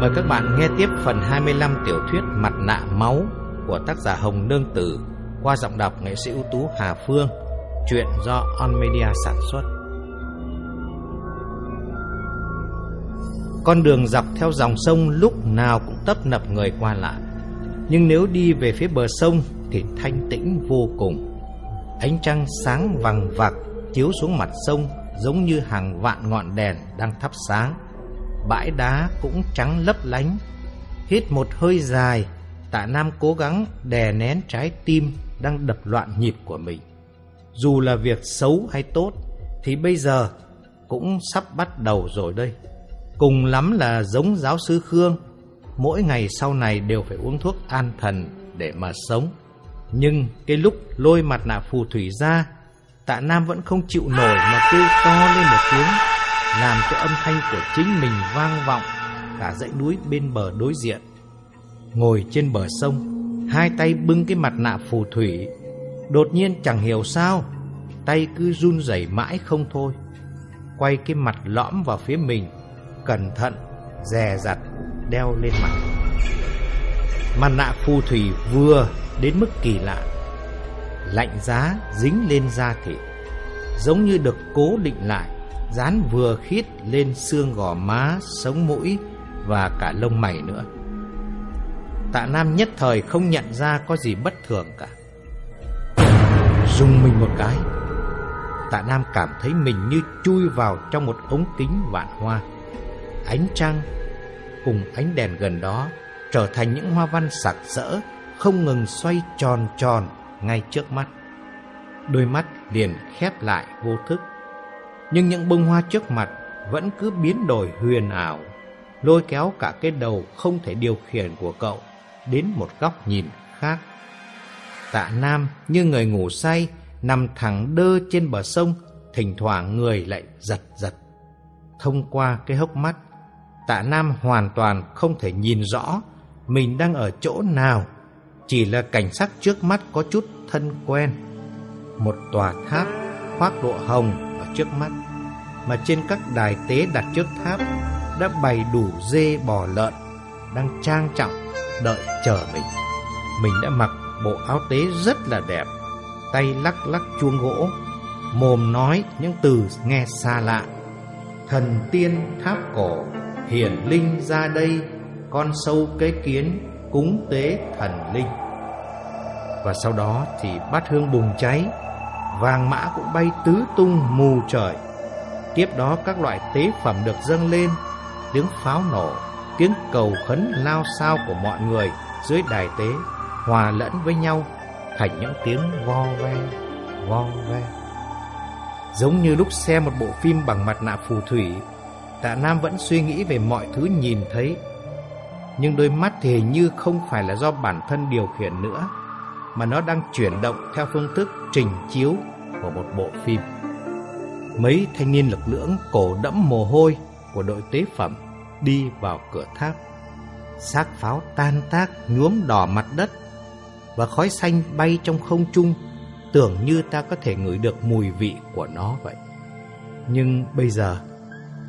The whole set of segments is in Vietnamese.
Mời các bạn nghe tiếp phần 25 tiểu thuyết Mặt nạ máu của tác giả Hồng Nương Tử qua giọng đọc nghệ sĩ ưu tú Hà Phương, truyện do On Media sản xuất. Con đường dọc theo dòng sông lúc nào cũng tấp nập người qua lại. Nhưng nếu đi về phía bờ sông thì thanh tĩnh vô cùng. Ánh trăng sáng vằng vặc chiếu xuống mặt sông giống như hàng vạn ngọn đèn đang thắp sáng. Bãi đá cũng trắng lấp lánh. Hít một hơi dài, Tạ Nam cố gắng đè nén trái tim đang đập loạn nhịp của mình. Dù là việc xấu hay tốt thì bây giờ cũng sắp bắt đầu rồi đây. Cùng lắm là giống giáo sư Khương, mỗi ngày sau này đều phải uống thuốc an thần để mà sống. Nhưng cái lúc lôi mặt nạ phù thủy ra, tạ Nam vẫn không chịu nổi mà kêu to lên một tiếng, làm cho âm thanh của chính mình vang vọng cả dãy núi bên bờ đối diện. Ngồi trên bờ sông, hai tay bưng cái mặt nạ phù thủy, đột nhiên chẳng hiểu sao, tay cứ run rẩy mãi không thôi. Quay cái mặt lõm vào phía mình, cẩn thận, dè dặt đeo lên mặt. Mặt nạ phù thủy vừa đến mức kỳ lạ. Lạnh giá dính lên da thịt, giống như được cố định lại, dán vừa khít lên xương gò má, sống mũi và cả lông mày nữa. Tạ Nam nhất thời không nhận ra có gì bất thường cả. Dùng mình một cái, Tạ Nam cảm thấy mình như chui vào trong một ống kính vạn hoa. Ánh trăng cùng ánh đèn gần đó trở thành những hoa văn sặc sỡ không ngừng xoay tròn tròn ngay trước mắt. Đôi mắt liền khép lại vô thức. Nhưng những bông hoa trước mặt vẫn cứ biến đổi huyền ảo, lôi kéo cả cái đầu không thể điều khiển của cậu đến một góc nhìn khác. Tạ Nam như người ngủ say, nằm thẳng đơ trên bờ sông, thỉnh thoảng người lại giật giật. Thông qua cái hốc mắt, Tạ Nam hoàn toàn không thể nhìn rõ mình đang ở chỗ nào, chỉ là cảnh sắc trước mắt có chút thân quen. Một tòa tháp khoác độ hồng ở trước mắt, mà trên các đài tế đặt trước tháp đã bày đủ dê bò lợn, đang trang trọng đợi chờ mình. Mình đã mặc bộ áo tế rất là đẹp, tay lắc lắc chuông gỗ, mồm nói những từ nghe xa lạ. Thần tiên tháp cổ, hiển linh ra đây, con sâu kế kiến, cúng tế thần linh. Và sau đó thì bát hương bùng cháy, vàng mã cũng bay tứ tung mù trời. Tiếp đó các loại tế phẩm được dâng lên, tiếng pháo nổ, tiếng cầu khấn lao sao của mọi người dưới đài tế hòa lẫn với nhau thành những tiếng vo ve, vo ve. Giống như lúc xem một bộ phim bằng mặt nạ phù thủy, Tạ Nam vẫn suy nghĩ về mọi thứ nhìn thấy. Nhưng đôi mắt thì hình như không phải là do bản thân điều khiển nữa, mà nó đang chuyển động theo phương thức trình chiếu của một bộ phim. Mấy thanh niên lực lưỡng cổ đẫm mồ hôi của đội tế phẩm đi vào cửa tháp. Xác pháo tan tác nhuốm đỏ mặt đất và khói xanh bay trong không trung, tưởng như ta có thể ngửi được mùi vị của nó vậy. Nhưng bây giờ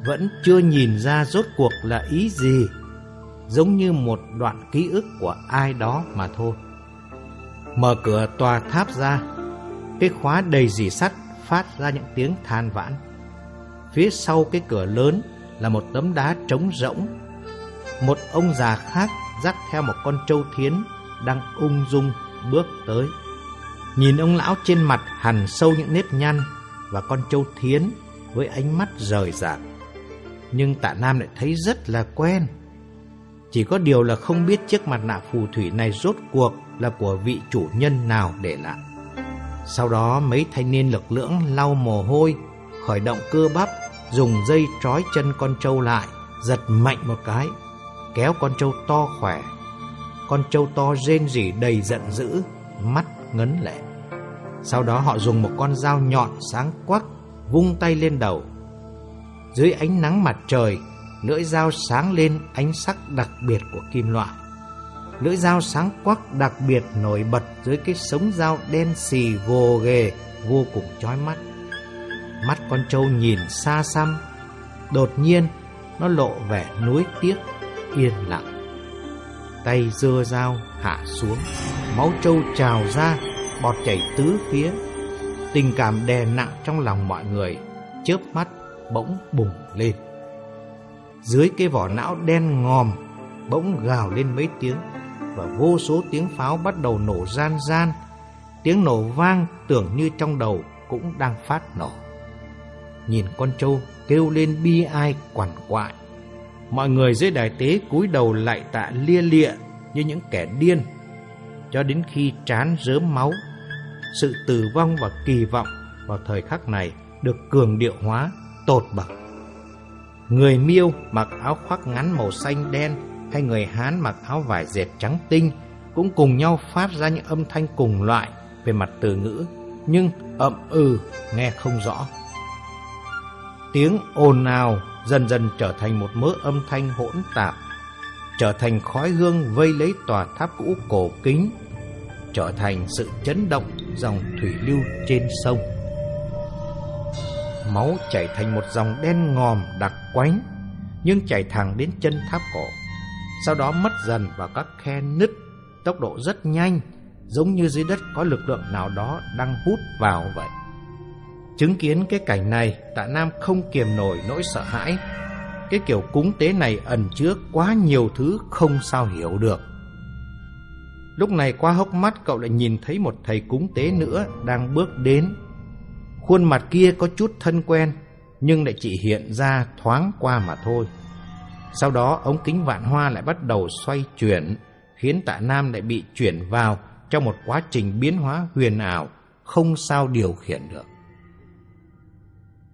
vẫn chưa nhìn ra rốt cuộc là ý gì, giống như một đoạn ký ức của ai đó mà thôi. Mở cửa tòa tháp ra, cái khóa đầy dì sắt phát ra những tiếng than vãn. Phía sau cái cửa lớn là một tấm đá trống rỗng. Một ông già khác dắt theo một con trâu thiến đang ung dung bước tới. Nhìn ông lão trên mặt hằn sâu những nếp nhăn và con trâu thiến với ánh mắt rời rạc. Nhưng tạ Nam lại thấy rất là quen. Chỉ có điều là không biết chiếc mặt nạ phù thủy này rốt cuộc là của vị chủ nhân nào để lại. Sau đó mấy thanh niên lực lưỡng lau mồ hôi, khởi động cơ bắp dùng dây trói chân con trâu lại, giật mạnh một cái, kéo con trâu to khỏe. Con trâu to rên rỉ đầy giận dữ, mắt ngấn lệ. Sau đó họ dùng một con dao nhọn sáng quắc, vung tay lên đầu. Dưới ánh nắng mặt trời, lưỡi dao sáng lên ánh sắc đặc biệt của kim loại. Lưỡi dao sáng quắc đặc biệt nổi bật dưới cái sống dao đen xì gồ ghề vô cùng chói mắt. Mắt con trâu nhìn xa xăm Đột nhiên Nó lộ vẻ nuối tiếc yên lặng. Tay dưa dao hạ xuống, máu trâu trào ra, bọt chảy tứ phía. Tình cảm đè nặng trong lòng mọi người, chớp mắt bỗng bùng lên. Dưới cái vỏ não đen ngòm, bỗng gào lên mấy tiếng, và vô số tiếng pháo bắt đầu nổ gian gian. Tiếng nổ vang tưởng như trong đầu cũng đang phát nổ. Nhìn con trâu kêu lên bi ai quằn quại. Mọi người dưới đài tế cúi đầu lại tạ lia lịa như những kẻ điên. Cho đến khi trán rớm máu, sự tử vong và kỳ vọng vào thời khắc này được cường điệu hóa tột bậc. Người miêu mặc áo khoác ngắn màu xanh đen hay người Hán mặc áo vải dệt trắng tinh cũng cùng nhau phát ra những âm thanh cùng loại về mặt từ ngữ, nhưng ậm ừ nghe không rõ. Tiếng ồn ào dần dần trở thành một mớ âm thanh hỗn tạp, trở thành khói hương vây lấy tòa tháp cũ cổ kính, trở thành sự chấn động dòng thủy lưu trên sông. Máu chảy thành một dòng đen ngòm đặc quánh, nhưng chảy thẳng đến chân tháp cổ. Sau đó mất dần vào các khe nứt, tốc độ rất nhanh, giống như dưới đất có lực lượng nào đó đang hút vào vậy. Chứng kiến cái cảnh này, tạ Nam không kiềm nổi nỗi sợ hãi. Cái kiểu cúng tế này ẩn chứa quá nhiều thứ không sao hiểu được. Lúc này qua hốc mắt cậu lại nhìn thấy một thầy cúng tế nữa đang bước đến. Khuôn mặt kia có chút thân quen, nhưng lại chỉ hiện ra thoáng qua mà thôi. Sau đó ống kính vạn hoa lại bắt đầu xoay chuyển, khiến tạ Nam lại bị chuyển vào trong một quá trình biến hóa huyền ảo, không sao điều khiển được.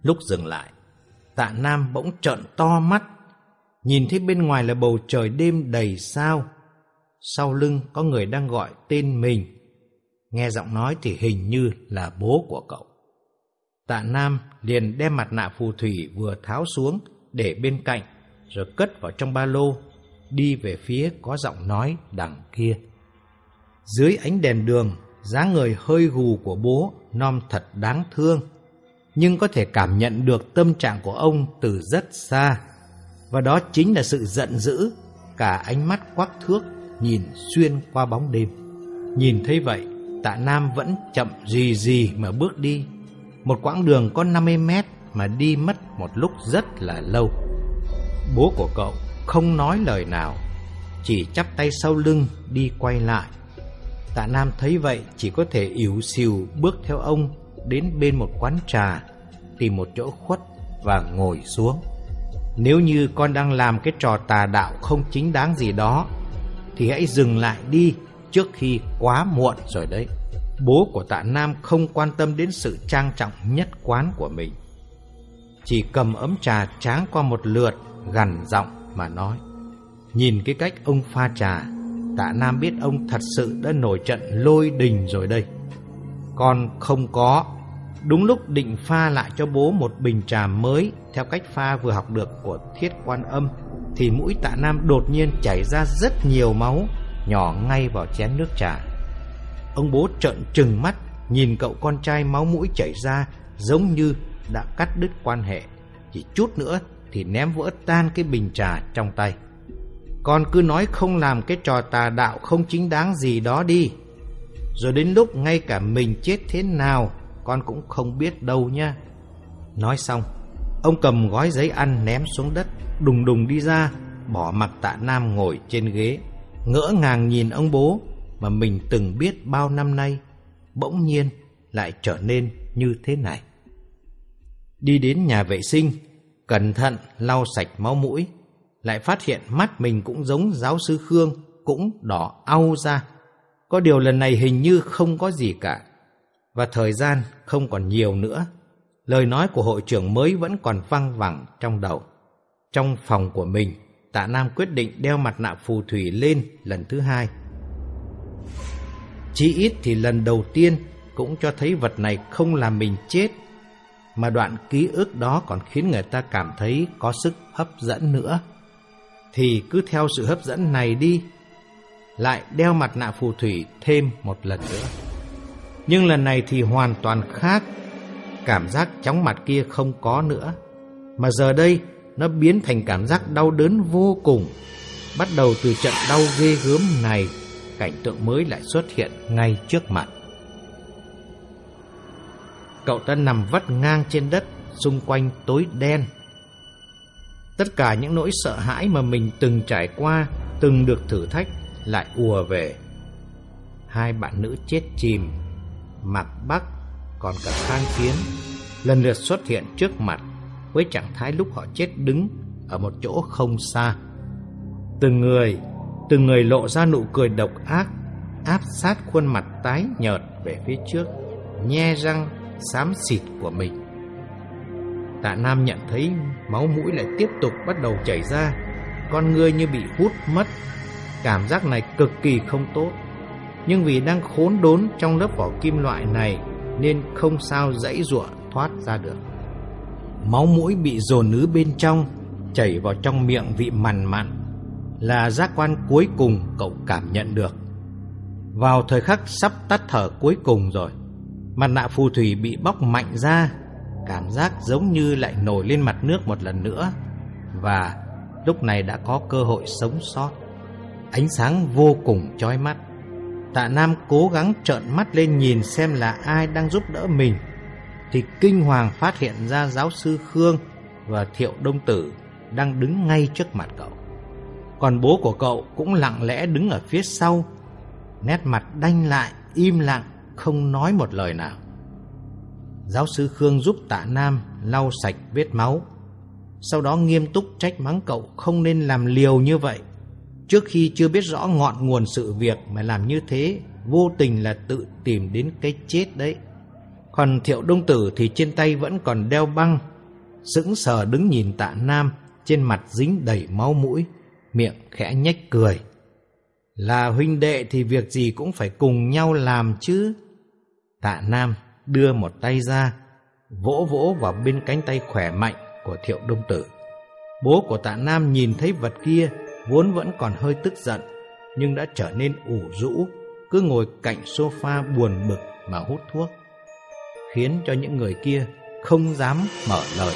Lúc dừng lại, tạ Nam bỗng trợn to mắt, nhìn thấy bên ngoài là bầu trời đêm đầy sao. Sau lưng có người đang gọi tên mình. Nghe giọng nói thì hình như là bố của cậu. Tạ Nam liền đem mặt nạ phù thủy vừa tháo xuống để bên cạnh rồi cất vào trong ba lô, đi về phía có giọng nói đằng kia. Dưới ánh đèn đường, dáng người hơi gù của bố non thật đáng thương nhưng có thể cảm nhận được tâm trạng của ông từ rất xa. Và đó chính là sự giận dữ, cả ánh mắt quắc thước nhìn xuyên qua bóng đêm. Nhìn thấy vậy, tạ Nam vẫn chậm gì gì mà bước đi. Một quãng đường có 50 mét mà đi mất một lúc rất là lâu. Bố của cậu không nói lời nào, chỉ chắp tay sau lưng đi quay lại. Tạ Nam thấy vậy chỉ có thể yếu xìu bước theo ông đến bên một quán trà, tìm một chỗ khuất và ngồi xuống. Nếu như con đang làm cái trò tà đạo không chính đáng gì đó, thì hãy dừng lại đi trước khi quá muộn rồi đấy. Bố của tạ Nam không quan tâm đến sự trang trọng nhất quán của mình. Chỉ cầm ấm trà tráng qua một lượt, gằn giọng mà nói. Nhìn cái cách ông pha trà, tạ Nam biết ông thật sự đã nổi trận lôi đình rồi đây. Con không có Đúng lúc định pha lại cho bố một bình trà mới theo cách pha vừa học được của thiết quan âm thì mũi tạ nam đột nhiên chảy ra rất nhiều máu nhỏ ngay vào chén nước trà. Ông bố trợn trừng mắt nhìn cậu con trai máu mũi chảy ra giống như đã cắt đứt quan hệ. Chỉ chút nữa thì ném vỡ tan cái bình trà trong tay. Con cứ nói không làm cái trò tà đạo không chính đáng gì đó đi. Rồi đến lúc ngay cả mình chết thế nào con cũng không biết đâu nha. Nói xong, ông cầm gói giấy ăn ném xuống đất, đùng đùng đi ra, bỏ mặc tạ Nam ngồi trên ghế, ngỡ ngàng nhìn ông bố mà mình từng biết bao năm nay, bỗng nhiên lại trở nên như thế này. Đi đến nhà vệ sinh, cẩn thận lau sạch máu mũi, lại phát hiện mắt mình cũng giống giáo sư Khương, cũng đỏ au ra. Có điều lần này hình như không có gì cả và thời gian không còn nhiều nữa. Lời nói của hội trưởng mới vẫn còn văng vẳng trong đầu. Trong phòng của mình, tạ Nam quyết định đeo mặt nạ phù thủy lên lần thứ hai. Chỉ ít thì lần đầu tiên cũng cho thấy vật này không làm mình chết, mà đoạn ký ức đó còn khiến người ta cảm thấy có sức hấp dẫn nữa. Thì cứ theo sự hấp dẫn này đi, lại đeo mặt nạ phù thủy thêm một lần nữa. Nhưng lần này thì hoàn toàn khác. Cảm giác chóng mặt kia không có nữa. Mà giờ đây nó biến thành cảm giác đau đớn vô cùng. Bắt đầu từ trận đau ghê gớm này, cảnh tượng mới lại xuất hiện ngay trước mặt. Cậu ta nằm vắt ngang trên đất, xung quanh tối đen. Tất cả những nỗi sợ hãi mà mình từng trải qua, từng được thử thách lại ùa về. Hai bạn nữ chết chìm, Mạc Bắc còn cả Khang Kiến lần lượt xuất hiện trước mặt với trạng thái lúc họ chết đứng ở một chỗ không xa. Từng người, từng người lộ ra nụ cười độc ác, áp sát khuôn mặt tái nhợt về phía trước, nhe răng xám xịt của mình. Tạ Nam nhận thấy máu mũi lại tiếp tục bắt đầu chảy ra, con người như bị hút mất. Cảm giác này cực kỳ không tốt, nhưng vì đang khốn đốn trong lớp vỏ kim loại này nên không sao dãy ruộng thoát ra được. Máu mũi bị dồn ứ bên trong, chảy vào trong miệng vị mằn mặn, là giác quan cuối cùng cậu cảm nhận được. Vào thời khắc sắp tắt thở cuối cùng rồi, mặt nạ phù thủy bị bóc mạnh ra, cảm giác giống như lại nổi lên mặt nước một lần nữa, và lúc này đã có cơ hội sống sót. Ánh sáng vô cùng chói mắt. Tạ Nam cố gắng trợn mắt lên nhìn xem là ai đang giúp đỡ mình thì kinh hoàng phát hiện ra giáo sư Khương và Thiệu Đông Tử đang đứng ngay trước mặt cậu. Còn bố của cậu cũng lặng lẽ đứng ở phía sau, nét mặt đanh lại, im lặng, không nói một lời nào. Giáo sư Khương giúp tạ Nam lau sạch vết máu, sau đó nghiêm túc trách mắng cậu không nên làm liều như vậy. Trước khi chưa biết rõ ngọn nguồn sự việc mà làm như thế, vô tình là tự tìm đến cái chết đấy. Còn thiệu đông tử thì trên tay vẫn còn đeo băng Sững sờ đứng nhìn tạ nam Trên mặt dính đầy máu mũi Miệng khẽ nhếch cười Là huynh đệ thì việc gì cũng phải cùng nhau làm chứ Tạ nam đưa một tay ra, Vỗ vỗ vào bên cánh tay khỏe mạnh của thiệu đông tử Bố của tạ nam nhìn thấy vật kia Vốn vẫn còn hơi tức giận, Nhưng đã trở nên ủ rũ, Cứ ngồi cạnh sofa buồn bực mà hút thuốc, khiến cho những người kia không dám mở lời.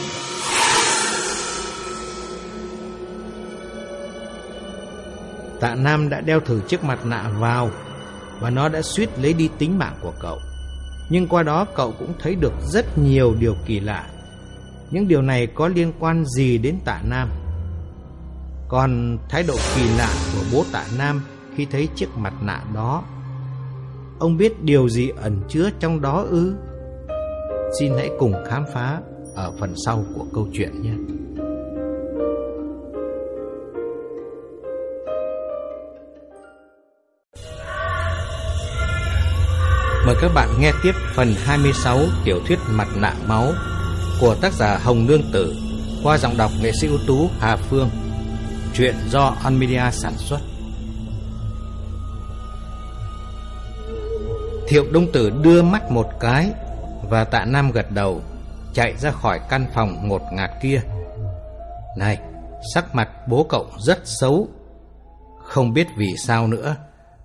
Tạ Nam đã đeo thử chiếc mặt nạ vào và nó đã suýt lấy đi tính mạng của cậu. Nhưng qua đó cậu cũng thấy được rất nhiều điều kỳ lạ. Những điều này có liên quan gì đến Tạ Nam? Còn thái độ kỳ lạ của bố Tạ Nam khi thấy chiếc mặt nạ đó, ông biết điều gì ẩn chứa trong đó ư? Xin hãy cùng khám phá ở phần sau của câu chuyện nhé. Mời các bạn nghe tiếp phần 26 tiểu thuyết Mặt nạ máu của tác giả Hồng Nương Tử qua giọng đọc nghệ sĩ ưu tú Hà Phương. Chuyện do Unmedia sản xuất. Thiệu Đông Tử đưa mắt một cái và tạ Nam gật đầu, Chạy ra khỏi căn phòng ngột ngạt kia Này, Sắc mặt bố cậu rất xấu Không biết vì sao nữa,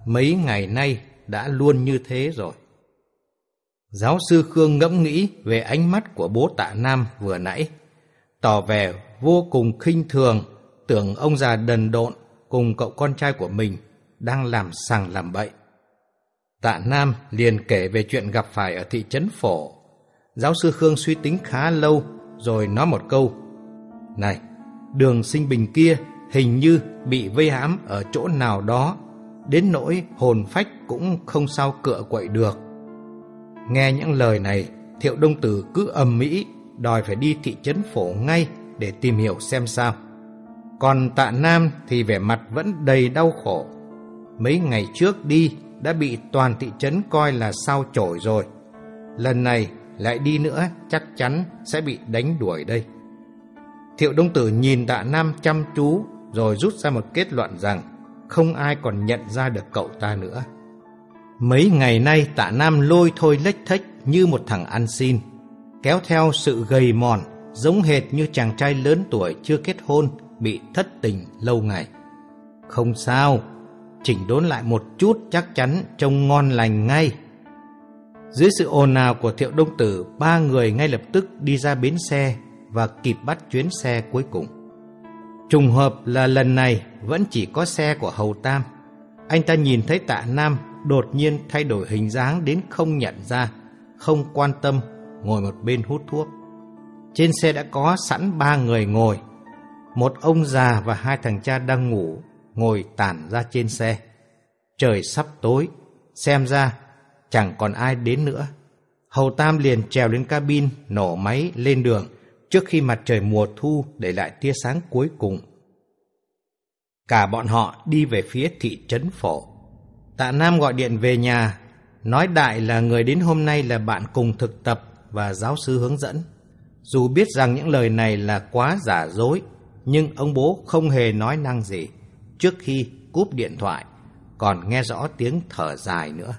Mấy ngày nay đã luôn như thế rồi Giáo sư Khương ngẫm nghĩ về ánh mắt của bố tạ Nam vừa nãy Tỏ vẻ vô cùng khinh thường Tưởng ông già đần độn cùng cậu con trai của mình Đang làm sằng làm bậy Tạ Nam liền kể về chuyện gặp phải ở thị trấn Phổ Giáo sư Khương suy tính khá lâu rồi nói một câu. Này, đường sinh bình kia hình như bị vây hãm ở chỗ nào đó, đến nỗi hồn phách cũng không sao cựa quậy được. Nghe những lời này, Thiệu Đông Tử cứ ầm mỹ đòi phải đi thị trấn phổ ngay để tìm hiểu xem sao. Còn tạ Nam thì vẻ mặt vẫn đầy đau khổ. Mấy ngày trước đi đã bị toàn thị trấn coi là sao chổi rồi. Lần này lại đi nữa chắc chắn sẽ bị đánh đuổi đây. Thiệu Đông Tử nhìn tạ Nam chăm chú rồi rút ra một kết luận rằng không ai còn nhận ra được cậu ta nữa. Mấy ngày nay tạ Nam lôi thôi lách thách như một thằng ăn xin, kéo theo sự gầy mòn giống hệt như chàng trai lớn tuổi chưa kết hôn bị thất tình lâu ngày. Không sao, chỉnh đốn lại một chút chắc chắn trông ngon lành ngay. Dưới sự ồn ào của Thiệu Đông Tử, ba người ngay lập tức đi ra bến xe và kịp bắt chuyến xe cuối cùng. Trùng hợp là lần này vẫn chỉ có xe của Hầu Tam. Anh ta nhìn thấy tạ Nam đột nhiên thay đổi hình dáng đến không nhận ra, không quan tâm, ngồi một bên hút thuốc. Trên xe đã có sẵn ba người ngồi. Một ông già và hai thằng cha đang ngủ, ngồi tản ra trên xe. Trời sắp tối, xem ra chẳng còn ai đến nữa. Hầu Tam liền trèo lên cabin, nổ máy lên đường trước khi mặt trời mùa thu để lại tia sáng cuối cùng. Cả bọn họ đi về phía thị trấn phổ. Tạ Nam gọi điện về nhà, nói đại là người đến hôm nay là bạn cùng thực tập và giáo sư hướng dẫn. Dù biết rằng những lời này là quá giả dối, nhưng ông bố không hề nói năng gì trước khi cúp điện thoại, còn nghe rõ tiếng thở dài nữa.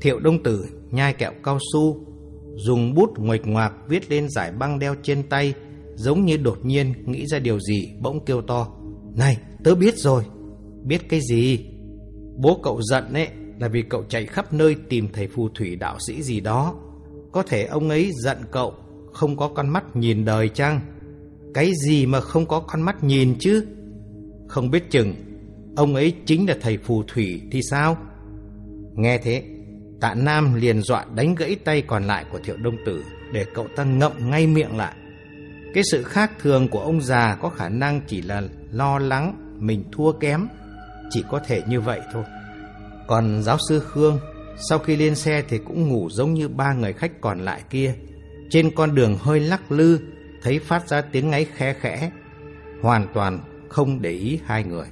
Thiệu Đông Tử nhai kẹo cao su, dùng bút nguệch ngoạc viết lên giải băng đeo trên tay, giống như đột nhiên nghĩ ra điều gì, bỗng kêu to. Này, tớ biết rồi. Biết cái gì? Bố cậu giận ấy là vì cậu chạy khắp nơi tìm thầy phù thủy đạo sĩ gì đó. Có thể ông ấy giận cậu, không có con mắt nhìn đời chăng? Cái gì mà không có con mắt nhìn chứ? Không biết chừng, ông ấy chính là thầy phù thủy thì sao? Nghe thế, tạ Nam liền dọa đánh gãy tay còn lại của thiệu đông tử để cậu ta ngậm ngay miệng lại. Cái sự khác thường của ông già có khả năng chỉ là lo lắng mình thua kém, chỉ có thể như vậy thôi. Còn giáo sư Khương, sau khi lên xe thì cũng ngủ giống như ba người khách còn lại kia. Trên con đường hơi lắc lư, thấy phát ra tiếng ngáy khẽ khẽ, hoàn toàn không để ý hai người.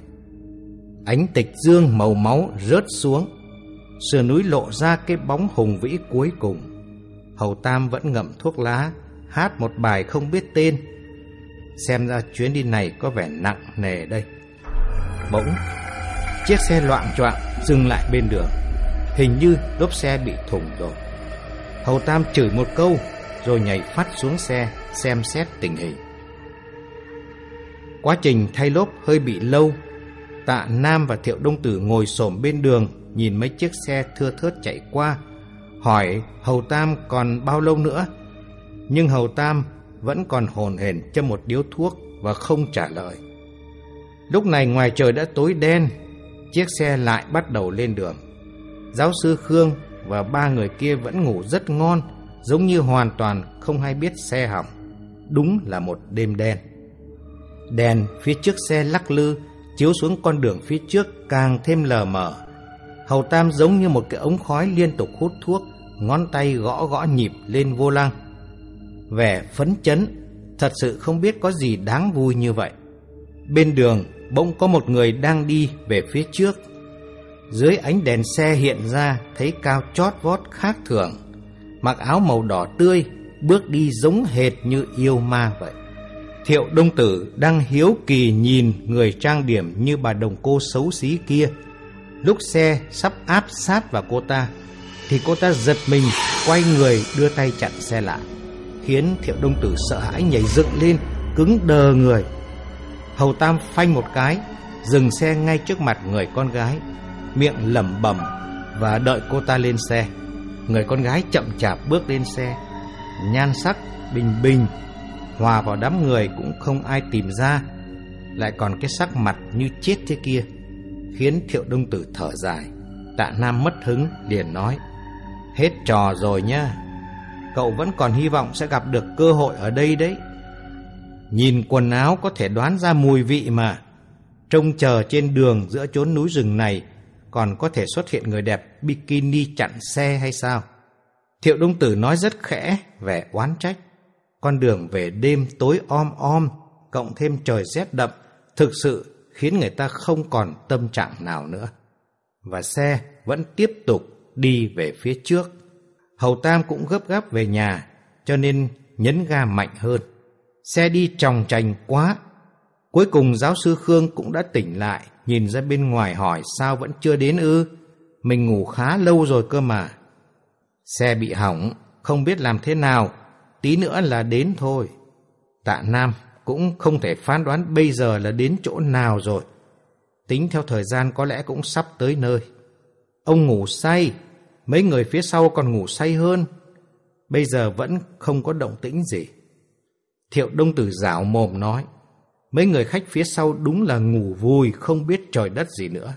Ánh tịch dương màu máu rớt xuống, sườn núi lộ ra cái bóng hùng vĩ cuối cùng. Hầu Tam vẫn ngậm thuốc lá, hát một bài không biết tên. Xem ra chuyến đi này có vẻ nặng nề đây. Bỗng, chiếc xe loạn choạng dừng lại bên đường. Hình như lốp xe bị thủng rồi. Hầu Tam chửi một câu rồi nhảy phát xuống xe xem xét tình hình. Quá trình thay lốp hơi bị lâu. Tạ Nam và Thiệu Đông Tử ngồi xổm bên đường nhìn mấy chiếc xe thưa thớt chạy qua, hỏi Hầu Tam còn bao lâu nữa. Nhưng Hầu Tam vẫn còn hồn hển châm một điếu thuốc và không trả lời. Lúc này ngoài trời đã tối đen, chiếc xe lại bắt đầu lên đường. Giáo sư Khương và ba người kia vẫn ngủ rất ngon, giống như hoàn toàn không hay biết xe hỏng. Đúng là một đêm đen. Đèn phía trước xe lắc lư, chiếu xuống con đường phía trước càng thêm lờ mờ. Hầu Tam giống như một cái ống khói liên tục hút thuốc, ngón tay gõ gõ nhịp lên vô lăng. Vẻ phấn chấn, thật sự không biết có gì đáng vui như vậy. Bên đường, bỗng có một người đang đi về phía trước. Dưới ánh đèn xe hiện ra thấy cao chót vót khác thường, mặc áo màu đỏ tươi, bước đi giống hệt như yêu ma vậy. Thiệu Đông Tử đang hiếu kỳ nhìn người trang điểm như bà đồng cô xấu xí kia. Lúc xe sắp áp sát vào cô ta, thì cô ta giật mình, quay người đưa tay chặn xe lại, khiến Thiệu Đông Tử sợ hãi nhảy dựng lên, cứng đờ người. Hầu Tam phanh một cái, dừng xe ngay trước mặt người con gái, miệng lẩm bẩm và đợi cô ta lên xe. Người con gái chậm chạp bước lên xe, nhan sắc bình bình, hòa vào đám người cũng không ai tìm ra, lại còn cái sắc mặt như chết thế kia, khiến Thiệu Đông Tử thở dài. Tạ Nam mất hứng liền nói: "Hết trò rồi nhá. Cậu vẫn còn hy vọng sẽ gặp được cơ hội ở đây đấy." Nhìn quần áo có thể đoán ra mùi vị mà. Trông chờ trên đường giữa chốn núi rừng này còn có thể xuất hiện người đẹp bikini chặn xe hay sao? Thiệu Đông Tử nói rất khẽ, vẻ oán trách. Con đường về đêm tối om om, cộng thêm trời rét đậm, thực sự khiến người ta không còn tâm trạng nào nữa. Và xe vẫn tiếp tục đi về phía trước. Hầu Tam cũng gấp gáp về nhà, cho nên nhấn ga mạnh hơn. Xe đi tròng trành quá. Cuối cùng giáo sư Khương cũng đã tỉnh lại, nhìn ra bên ngoài hỏi sao vẫn chưa đến ư. Mình ngủ khá lâu rồi cơ mà. Xe bị hỏng, không biết làm thế nào, tí nữa là đến thôi. Tạ Nam cũng không thể phán đoán bây giờ là đến chỗ nào rồi. Tính theo thời gian có lẽ cũng sắp tới nơi. Ông ngủ say, mấy người phía sau còn ngủ say hơn. Bây giờ vẫn không có động tĩnh gì. Thiệu Đông Tử rảo mồm nói, Mấy người khách phía sau đúng là ngủ vui không biết trời đất gì nữa.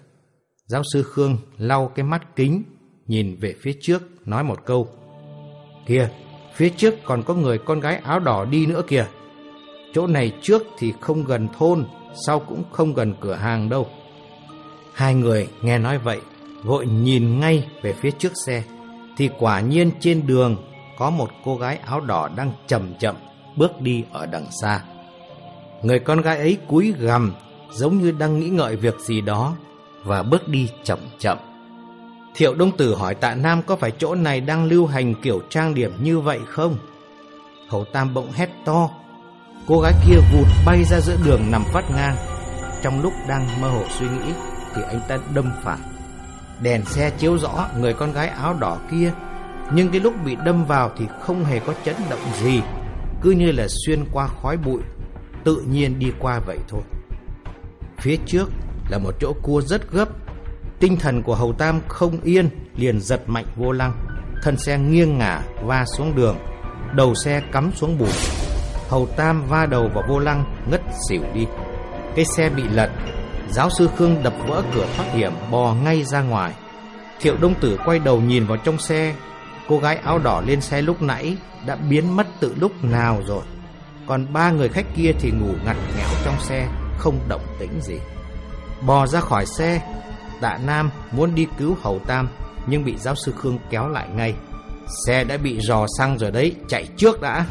Giáo sư Khương lau cái mắt kính, nhìn về phía trước, nói một câu. Kìa, phía trước còn có người con gái áo đỏ đi nữa kìa. Chỗ này trước thì không gần thôn, sau cũng không gần cửa hàng đâu. Hai người nghe nói vậy, vội nhìn ngay về phía trước xe. Thì quả nhiên trên đường có một cô gái áo đỏ đang chậm chậm bước đi ở đằng xa. Người con gái ấy cúi gằm giống như đang nghĩ ngợi việc gì đó và bước đi chậm chậm. Thiệu Đông Tử hỏi Tạ Nam có phải chỗ này đang lưu hành kiểu trang điểm như vậy không? Hầu Tam bỗng hét to. Cô gái kia vụt bay ra giữa đường nằm phát ngang. Trong lúc đang mơ hồ suy nghĩ thì anh ta đâm phải. Đèn xe chiếu rõ người con gái áo đỏ kia, Nhưng cái lúc bị đâm vào thì không hề có chấn động gì cứ như là xuyên qua khói bụi, Tự nhiên đi qua vậy thôi. Phía trước là một chỗ cua rất gấp. Tinh thần của Hầu Tam không yên, Liền giật mạnh vô lăng. Thân xe nghiêng ngả, va xuống đường. Đầu xe cắm xuống bùn Hầu Tam va đầu vào vô lăng, Ngất xỉu đi. Cái xe bị lật. Giáo sư Khương đập vỡ cửa thoát hiểm, bò ngay ra ngoài. Thiệu Đông Tử quay đầu nhìn vào trong xe. Cô gái áo đỏ lên xe lúc nãy đã biến mất từ lúc nào rồi. Còn ba người khách kia thì ngủ ngặt nghẽo trong xe, không động tĩnh gì. Bò ra khỏi xe, tạ Nam muốn đi cứu Hầu Tam, nhưng bị giáo sư Khương kéo lại ngay. Xe đã bị rò xăng rồi đấy, chạy trước đã.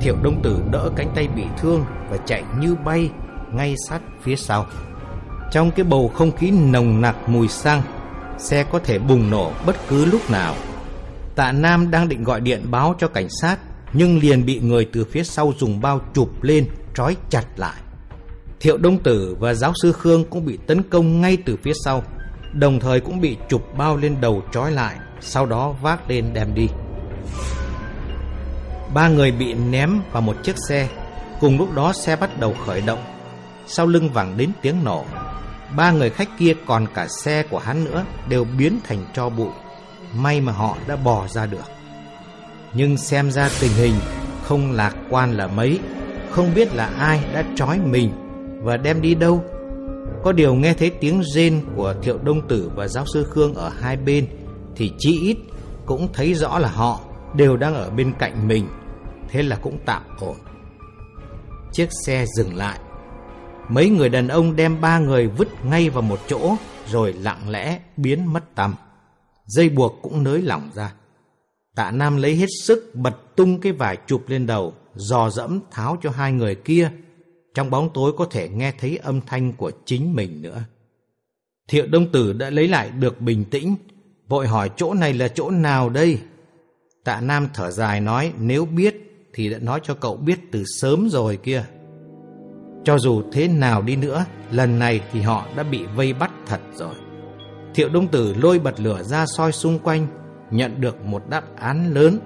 Thiệu Đông Tử đỡ cánh tay bị thương và chạy như bay ngay sát phía sau. Trong cái bầu không khí nồng nặc mùi xăng, xe có thể bùng nổ bất cứ lúc nào. Tạ Nam đang định gọi điện báo cho cảnh sát, nhưng liền bị người từ phía sau dùng bao chụp lên, trói chặt lại. Thiệu Đông Tử và giáo sư Khương cũng bị tấn công ngay từ phía sau, đồng thời cũng bị chụp bao lên đầu trói lại, sau đó vác lên đem đi. Ba người bị ném vào một chiếc xe, cùng lúc đó xe bắt đầu khởi động. Sau lưng vẳng đến tiếng nổ, Ba người khách kia còn cả xe của hắn nữa đều biến thành tro bụi. May mà họ đã bỏ ra được. Nhưng xem ra tình hình không lạc quan là mấy, không biết là ai đã trói mình và đem đi đâu. Có điều nghe thấy tiếng rên của Thiệu Đông Tử và giáo sư Khương ở hai bên thì chỉ ít cũng thấy rõ là họ đều đang ở bên cạnh mình. Thế là cũng tạm ổn. Chiếc xe dừng lại Mấy người đàn ông đem ba người vứt ngay vào một chỗ rồi lặng lẽ biến mất tầm Dây buộc cũng nới lỏng ra. Tạ Nam lấy hết sức bật tung cái vải chụp lên đầu, dò dẫm tháo cho hai người kia. Trong bóng tối có thể nghe thấy âm thanh của chính mình nữa. Thiệu Đông Tử đã lấy lại được bình tĩnh, vội hỏi chỗ này là chỗ nào đây? Tạ Nam thở dài nói nếu biết thì đã nói cho cậu biết từ sớm rồi kia. Cho dù thế nào đi nữa, lần này thì họ đã bị vây bắt thật rồi. Thiệu Đông Tử lôi bật lửa ra soi xung quanh, nhận được một đáp án lớn.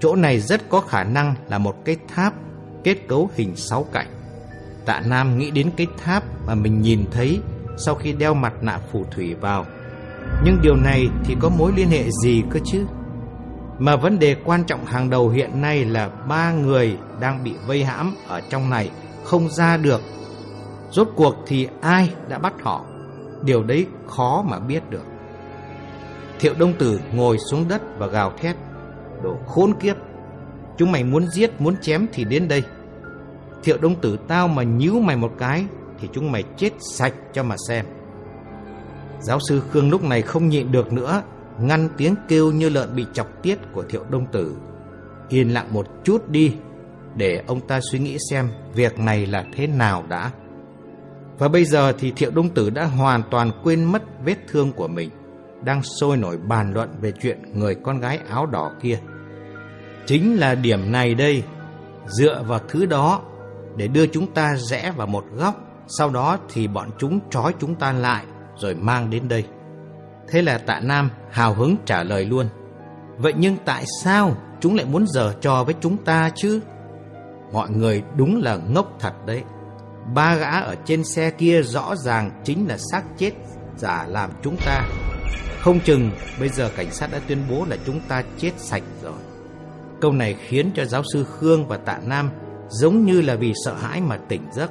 Chỗ này rất có khả năng là một cái tháp kết cấu hình sáu cạnh. Tạ Nam nghĩ đến cái tháp mà mình nhìn thấy sau khi đeo mặt nạ phù thủy vào. Nhưng điều này thì có mối liên hệ gì cơ chứ? Mà vấn đề quan trọng hàng đầu hiện nay là ba người đang bị vây hãm ở trong này không ra được. Rốt cuộc thì ai đã bắt họ? Điều đấy khó mà biết được. Thiệu Đông Tử ngồi xuống đất và gào thét. Đồ khốn kiếp! Chúng mày muốn giết, muốn chém thì đến đây. Thiệu Đông Tử tao mà nhíu mày một cái thì chúng mày chết sạch cho mà xem. Giáo sư Khương lúc này không nhịn được nữa, ngăn tiếng kêu như lợn bị chọc tiết của Thiệu Đông Tử. Yên lặng một chút đi, để ông ta suy nghĩ xem việc này là thế nào đã. Và bây giờ thì Thiệu Đông Tử đã hoàn toàn quên mất vết thương của mình, đang sôi nổi bàn luận về chuyện người con gái áo đỏ kia. Chính là điểm này đây, dựa vào thứ đó để đưa chúng ta rẽ vào một góc, sau đó thì bọn chúng trói chúng ta lại rồi mang đến đây. Thế là tạ Nam hào hứng trả lời luôn. Vậy nhưng tại sao chúng lại muốn giở trò với chúng ta chứ? Mọi người đúng là ngốc thật đấy. Ba gã ở trên xe kia rõ ràng chính là xác chết giả làm chúng ta. Không chừng bây giờ cảnh sát đã tuyên bố là chúng ta chết sạch rồi. Câu này khiến cho giáo sư Khương và Tạ Nam giống như là vì sợ hãi mà tỉnh giấc.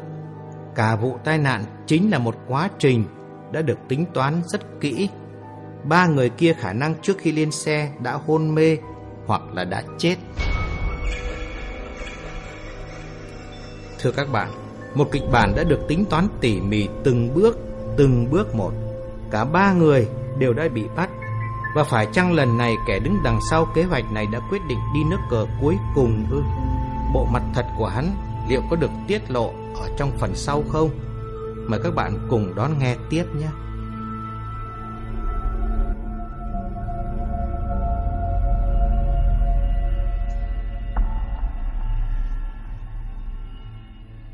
Cả vụ tai nạn chính là một quá trình đã được tính toán rất kỹ. Ba người kia khả năng trước khi lên xe đã hôn mê hoặc là đã chết. Thưa các bạn, một kịch bản đã được tính toán tỉ mỉ từng bước, từng bước một. Cả ba người đều đã bị bắt. Và phải chăng lần này kẻ đứng đằng sau kế hoạch này đã quyết định đi nước cờ cuối cùng ư? Bộ mặt thật của hắn liệu có được tiết lộ ở trong phần sau không? Mời các bạn cùng đón nghe tiếp nhé.